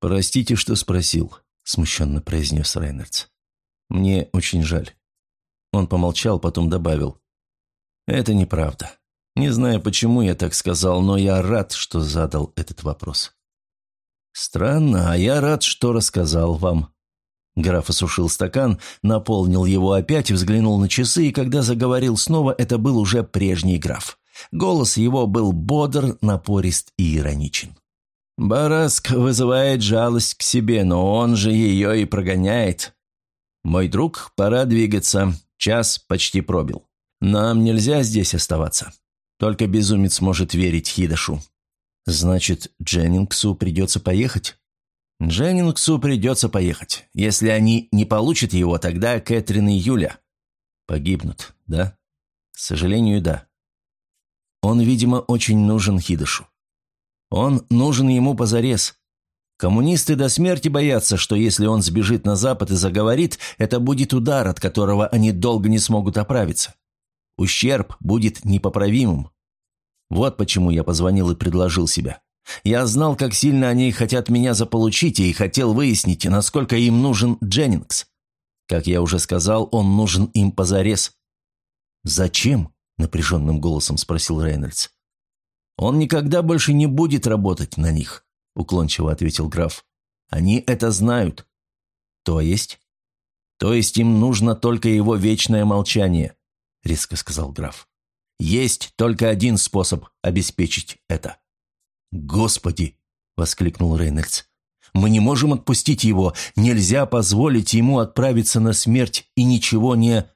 «Простите, что спросил», — смущенно произнес Рейнольдс. «Мне очень жаль». Он помолчал, потом добавил. «Это неправда. Не знаю, почему я так сказал, но я рад, что задал этот вопрос». «Странно, а я рад, что рассказал вам». Граф осушил стакан, наполнил его опять, взглянул на часы, и когда заговорил снова, это был уже прежний граф. Голос его был бодр, напорист и ироничен. «Бараск вызывает жалость к себе, но он же ее и прогоняет. Мой друг, пора двигаться. Час почти пробил. Нам нельзя здесь оставаться. Только безумец может верить Хидашу. «Значит, Дженнингсу придется поехать?» «Дженнингсу придется поехать. Если они не получат его, тогда Кэтрин и Юля погибнут, да?» «К сожалению, да. Он, видимо, очень нужен Хидышу. Он нужен ему позарез. Коммунисты до смерти боятся, что если он сбежит на Запад и заговорит, это будет удар, от которого они долго не смогут оправиться. Ущерб будет непоправимым. Вот почему я позвонил и предложил себя. Я знал, как сильно они хотят меня заполучить, и хотел выяснить, насколько им нужен Дженнингс. Как я уже сказал, он нужен им позарез. «Зачем?» – напряженным голосом спросил Рейнольдс. «Он никогда больше не будет работать на них», – уклончиво ответил граф. «Они это знают». «То есть?» «То есть им нужно только его вечное молчание», – резко сказал граф. Есть только один способ обеспечить это». «Господи!» – воскликнул Рейнольдс. «Мы не можем отпустить его. Нельзя позволить ему отправиться на смерть и ничего не...»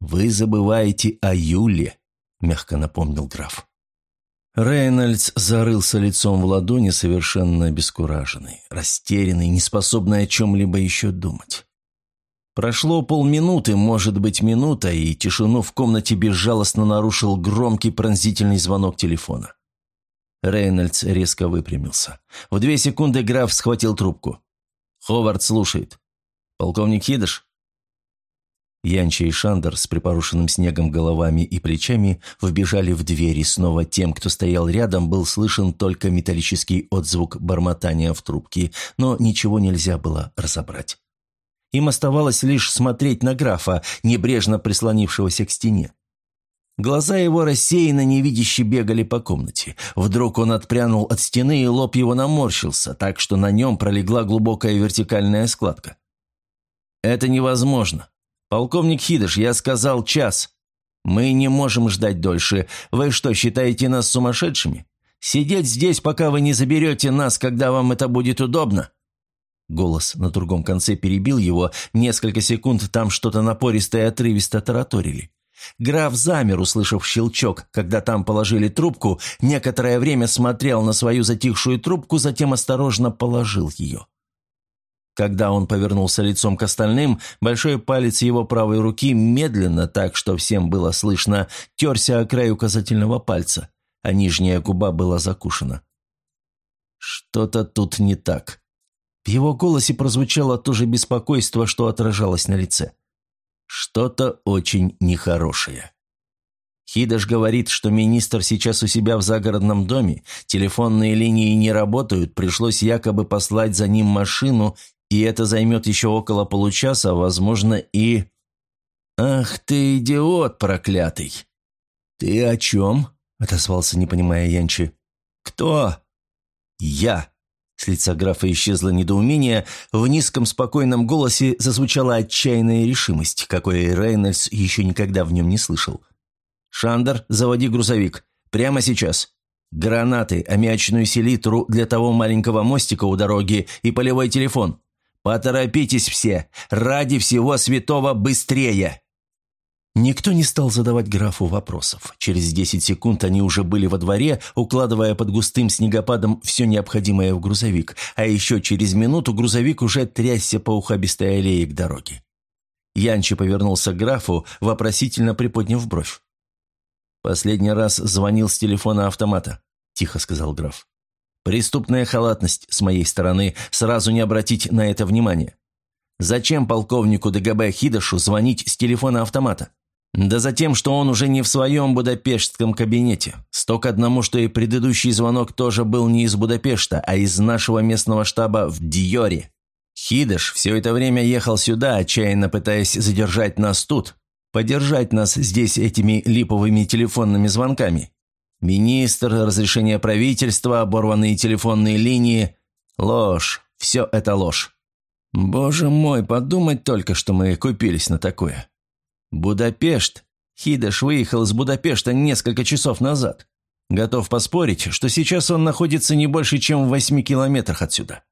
«Вы забываете о Юле», – мягко напомнил граф. Рейнольдс зарылся лицом в ладони, совершенно обескураженный, растерянный, неспособный о чем-либо еще думать. Прошло полминуты, может быть, минута, и тишину в комнате безжалостно нарушил громкий пронзительный звонок телефона. Рейнольдс резко выпрямился. В две секунды граф схватил трубку. «Ховард слушает. Полковник Хидыш?» Янча и Шандер с припорушенным снегом головами и плечами вбежали в двери. Снова тем, кто стоял рядом, был слышен только металлический отзвук бормотания в трубке, но ничего нельзя было разобрать. Им оставалось лишь смотреть на графа, небрежно прислонившегося к стене. Глаза его рассеянно невидяще бегали по комнате. Вдруг он отпрянул от стены, и лоб его наморщился, так что на нем пролегла глубокая вертикальная складка. «Это невозможно. Полковник Хидыш, я сказал час. Мы не можем ждать дольше. Вы что, считаете нас сумасшедшими? Сидеть здесь, пока вы не заберете нас, когда вам это будет удобно?» Голос на другом конце перебил его. Несколько секунд там что-то напористое и отрывисто тараторили. Граф замер, услышав щелчок, когда там положили трубку, некоторое время смотрел на свою затихшую трубку, затем осторожно положил ее. Когда он повернулся лицом к остальным, большой палец его правой руки медленно, так что всем было слышно, терся о край указательного пальца, а нижняя губа была закушена. «Что-то тут не так». В его голосе прозвучало то же беспокойство, что отражалось на лице. «Что-то очень нехорошее». Хидаш говорит, что министр сейчас у себя в загородном доме, телефонные линии не работают, пришлось якобы послать за ним машину и это займет еще около получаса, возможно, и... «Ах ты, идиот проклятый!» «Ты о чем?» — отозвался, не понимая Янчи. «Кто?» «Я!» С лица графа исчезло недоумение, в низком спокойном голосе зазвучала отчаянная решимость, какой Рейнольдс еще никогда в нем не слышал. «Шандер, заводи грузовик. Прямо сейчас. Гранаты, аммиачную селитру для того маленького мостика у дороги и полевой телефон. «Поторопитесь все! Ради всего святого быстрее!» Никто не стал задавать графу вопросов. Через десять секунд они уже были во дворе, укладывая под густым снегопадом все необходимое в грузовик, а еще через минуту грузовик уже трясся по ухабистой аллее к дороге. Янчи повернулся к графу, вопросительно приподняв бровь. «Последний раз звонил с телефона автомата», – тихо сказал граф. Преступная халатность с моей стороны сразу не обратить на это внимание. Зачем полковнику ДГБ Хидашу звонить с телефона автомата? Да за тем, что он уже не в своем будапештском кабинете. Сто одному, что и предыдущий звонок тоже был не из Будапешта, а из нашего местного штаба в Диоре. Хидаш все это время ехал сюда, отчаянно пытаясь задержать нас тут, подержать нас здесь этими липовыми телефонными звонками. Министр, разрешение правительства, оборванные телефонные линии. Ложь. Все это ложь. Боже мой, подумать только, что мы купились на такое. Будапешт. Хидаш выехал из Будапешта несколько часов назад. Готов поспорить, что сейчас он находится не больше, чем в восьми километрах отсюда.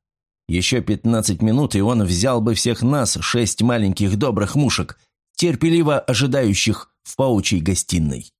Еще пятнадцать минут, и он взял бы всех нас, шесть маленьких добрых мушек, терпеливо ожидающих в паучьей гостиной.